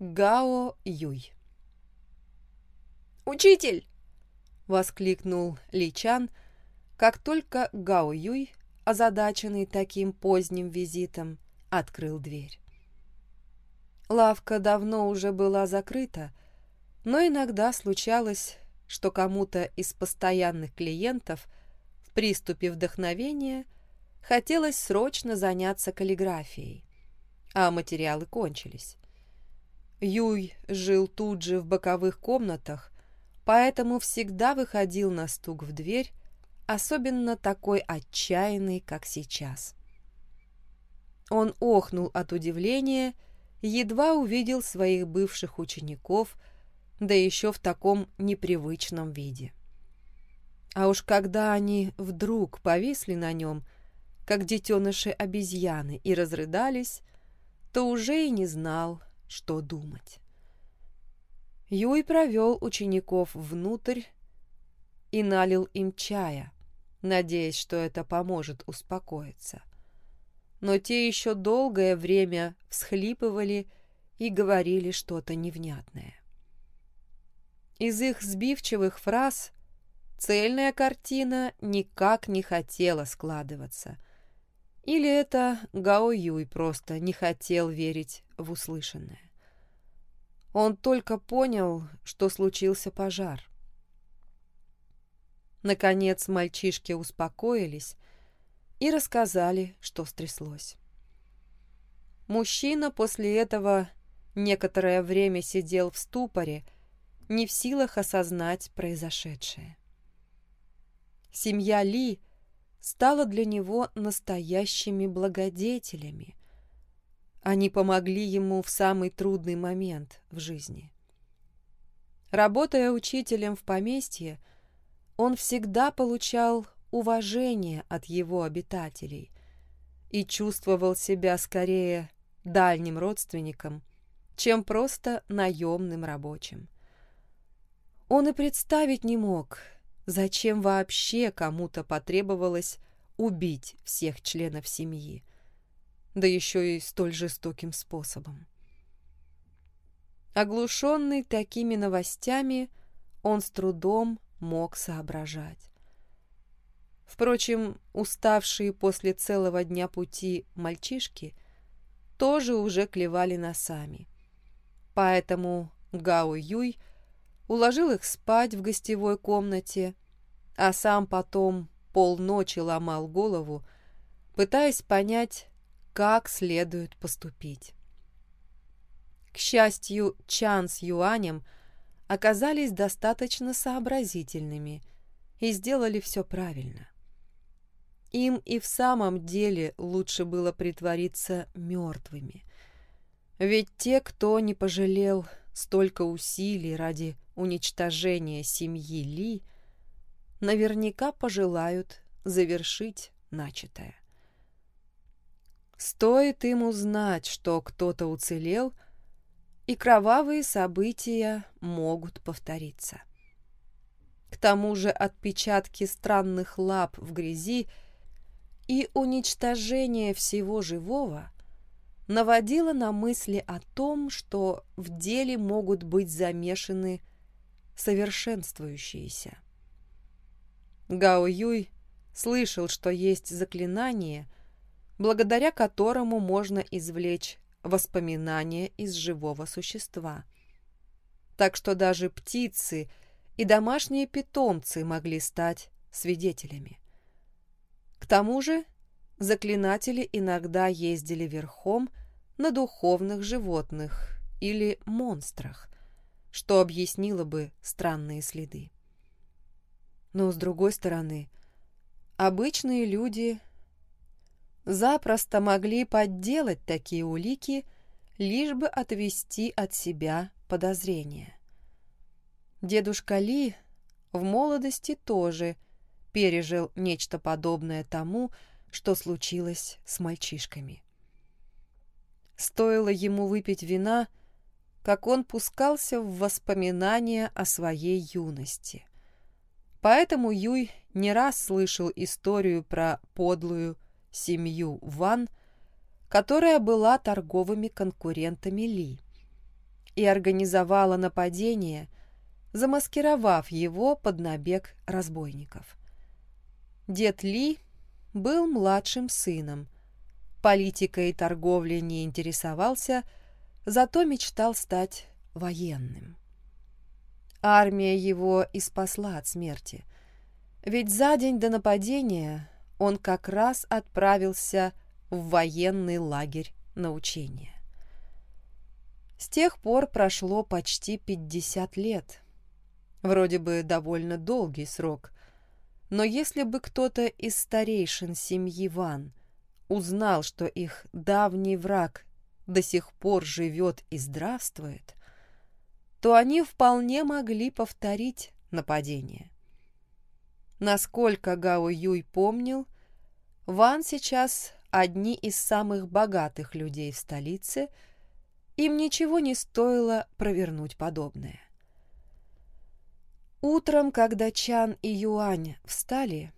Гао Юй. «Учитель!» — воскликнул Ли Чан, как только Гао Юй, озадаченный таким поздним визитом, открыл дверь. Лавка давно уже была закрыта, но иногда случалось, что кому-то из постоянных клиентов в приступе вдохновения хотелось срочно заняться каллиграфией, а материалы кончились. Юй жил тут же в боковых комнатах, поэтому всегда выходил на стук в дверь, особенно такой отчаянный, как сейчас. Он охнул от удивления, едва увидел своих бывших учеников, да еще в таком непривычном виде. А уж когда они вдруг повисли на нем, как детеныши обезьяны, и разрыдались, то уже и не знал, что думать. Юй провел учеников внутрь и налил им чая, надеясь, что это поможет успокоиться. Но те еще долгое время всхлипывали и говорили что-то невнятное. Из их сбивчивых фраз цельная картина никак не хотела складываться — или это Гао Юй просто не хотел верить в услышанное. Он только понял, что случился пожар. Наконец мальчишки успокоились и рассказали, что стряслось. Мужчина после этого некоторое время сидел в ступоре, не в силах осознать произошедшее. Семья Ли – стала для него настоящими благодетелями. Они помогли ему в самый трудный момент в жизни. Работая учителем в поместье, он всегда получал уважение от его обитателей и чувствовал себя скорее дальним родственником, чем просто наемным рабочим. Он и представить не мог, Зачем вообще кому-то потребовалось убить всех членов семьи? Да еще и столь жестоким способом. Оглушенный такими новостями, он с трудом мог соображать. Впрочем, уставшие после целого дня пути мальчишки тоже уже клевали носами. Поэтому Гао Юй уложил их спать в гостевой комнате, а сам потом полночи ломал голову, пытаясь понять, как следует поступить. К счастью, Чан с Юанем оказались достаточно сообразительными и сделали все правильно. Им и в самом деле лучше было притвориться мертвыми. Ведь те, кто не пожалел столько усилий ради уничтожения семьи Ли, наверняка пожелают завершить начатое. Стоит им узнать, что кто-то уцелел, и кровавые события могут повториться. К тому же отпечатки странных лап в грязи и уничтожение всего живого наводило на мысли о том, что в деле могут быть замешаны совершенствующиеся. Гао Юй слышал, что есть заклинание, благодаря которому можно извлечь воспоминания из живого существа. Так что даже птицы и домашние питомцы могли стать свидетелями. К тому же заклинатели иногда ездили верхом на духовных животных или монстрах, что объяснило бы странные следы. Но, с другой стороны, обычные люди запросто могли подделать такие улики, лишь бы отвести от себя подозрения. Дедушка Ли в молодости тоже пережил нечто подобное тому, что случилось с мальчишками. Стоило ему выпить вина, как он пускался в воспоминания о своей юности. Поэтому Юй не раз слышал историю про подлую семью Ван, которая была торговыми конкурентами Ли. и организовала нападение, замаскировав его под набег разбойников. Дед Ли был младшим сыном, политикой и торговлей не интересовался, зато мечтал стать военным. Армия его и спасла от смерти, ведь за день до нападения он как раз отправился в военный лагерь на учение. С тех пор прошло почти 50 лет. Вроде бы довольно долгий срок. Но если бы кто-то из старейшин семьи Ван узнал, что их давний враг до сих пор живет и здравствует, то они вполне могли повторить нападение. Насколько Гао Юй помнил, Ван сейчас одни из самых богатых людей в столице, им ничего не стоило провернуть подобное. Утром, когда Чан и Юань встали,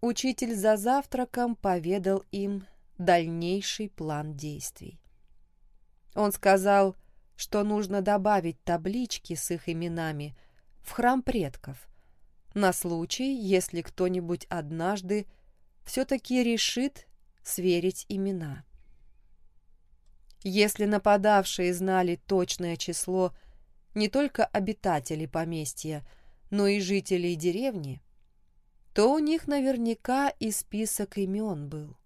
учитель за завтраком поведал им дальнейший план действий. Он сказал, что нужно добавить таблички с их именами в храм предков, на случай, если кто-нибудь однажды все-таки решит сверить имена. Если нападавшие знали точное число не только обитателей поместья, но и жителей деревни, то у них наверняка и список имен был.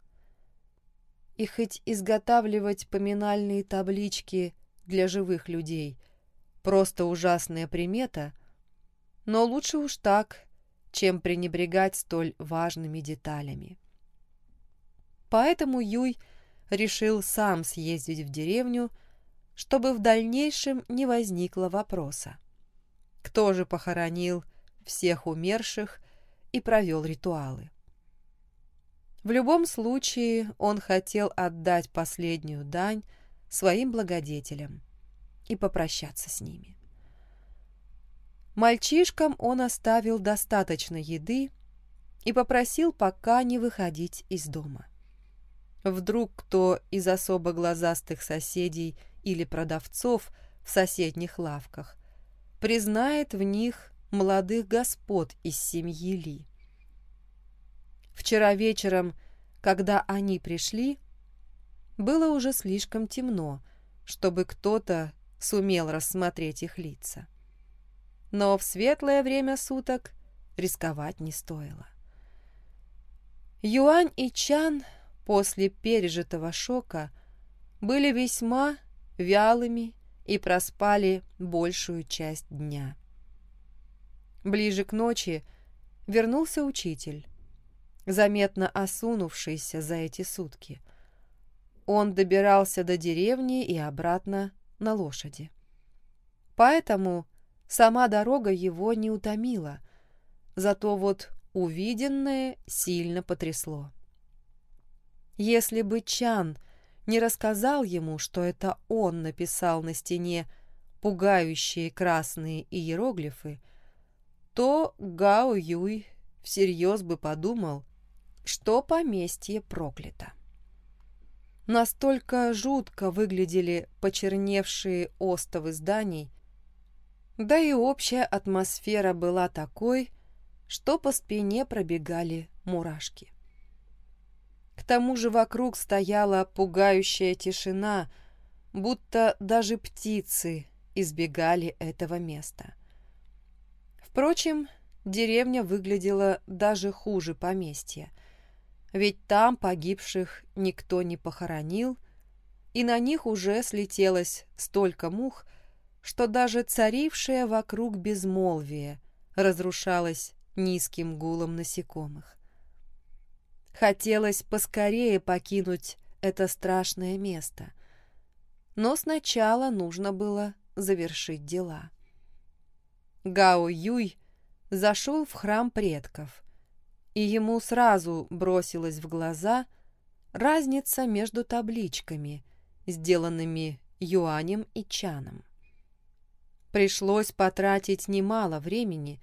И хоть изготавливать поминальные таблички для живых людей – просто ужасная примета, но лучше уж так, чем пренебрегать столь важными деталями. Поэтому Юй решил сам съездить в деревню, чтобы в дальнейшем не возникло вопроса. Кто же похоронил всех умерших и провел ритуалы? В любом случае он хотел отдать последнюю дань своим благодетелям и попрощаться с ними. Мальчишкам он оставил достаточно еды и попросил пока не выходить из дома. Вдруг кто из особо глазастых соседей или продавцов в соседних лавках признает в них молодых господ из семьи Ли. Вчера вечером, когда они пришли, было уже слишком темно, чтобы кто-то сумел рассмотреть их лица. Но в светлое время суток рисковать не стоило. Юань и Чан после пережитого шока были весьма вялыми и проспали большую часть дня. Ближе к ночи вернулся учитель, заметно осунувшийся за эти сутки. Он добирался до деревни и обратно на лошади. Поэтому сама дорога его не утомила, зато вот увиденное сильно потрясло. Если бы Чан не рассказал ему, что это он написал на стене пугающие красные иероглифы, то Гао Юй всерьез бы подумал, что поместье проклято. Настолько жутко выглядели почерневшие остовы зданий, да и общая атмосфера была такой, что по спине пробегали мурашки. К тому же вокруг стояла пугающая тишина, будто даже птицы избегали этого места. Впрочем, деревня выглядела даже хуже поместья, ведь там погибших никто не похоронил, и на них уже слетелось столько мух, что даже царившее вокруг безмолвие разрушалось низким гулом насекомых. Хотелось поскорее покинуть это страшное место. Но сначала нужно было завершить дела. Гао Юй зашел в храм предков, и ему сразу бросилась в глаза разница между табличками, сделанными Юанем и Чаном. Пришлось потратить немало времени,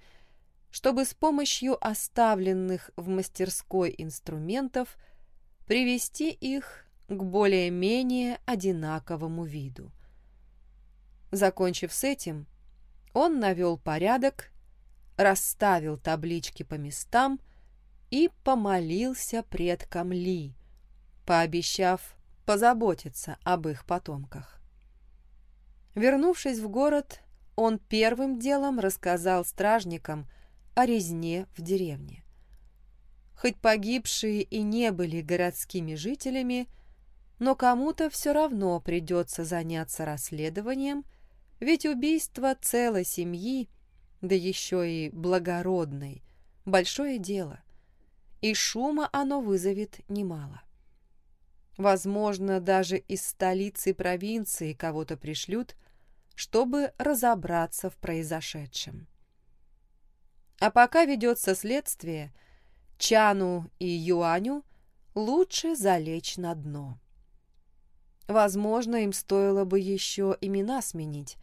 чтобы с помощью оставленных в мастерской инструментов привести их к более-менее одинаковому виду. Закончив с этим, он навел порядок, расставил таблички по местам и помолился предкам Ли, пообещав позаботиться об их потомках. Вернувшись в город, он первым делом рассказал стражникам о резне в деревне. Хоть погибшие и не были городскими жителями, но кому-то все равно придется заняться расследованием, ведь убийство целой семьи, да еще и благородной, большое дело, и шума оно вызовет немало. Возможно, даже из столицы провинции кого-то пришлют, чтобы разобраться в произошедшем. А пока ведется следствие, Чану и Юаню лучше залечь на дно. Возможно, им стоило бы еще имена сменить,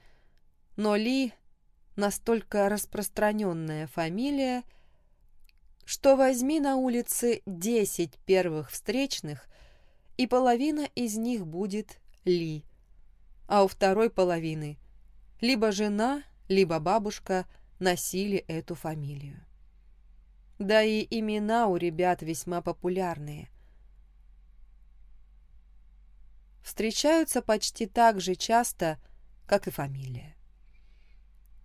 но Ли настолько распространенная фамилия, что возьми на улице десять первых встречных, и половина из них будет Ли, а у второй половины либо жена, либо бабушка носили эту фамилию. Да и имена у ребят весьма популярные. Встречаются почти так же часто, как и фамилия.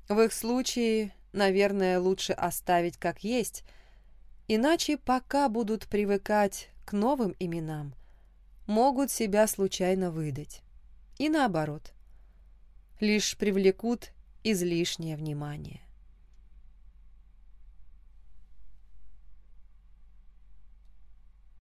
В их случае, наверное, лучше оставить как есть, иначе пока будут привыкать к новым именам, могут себя случайно выдать. И наоборот. Лишь привлекут излишнее внимание.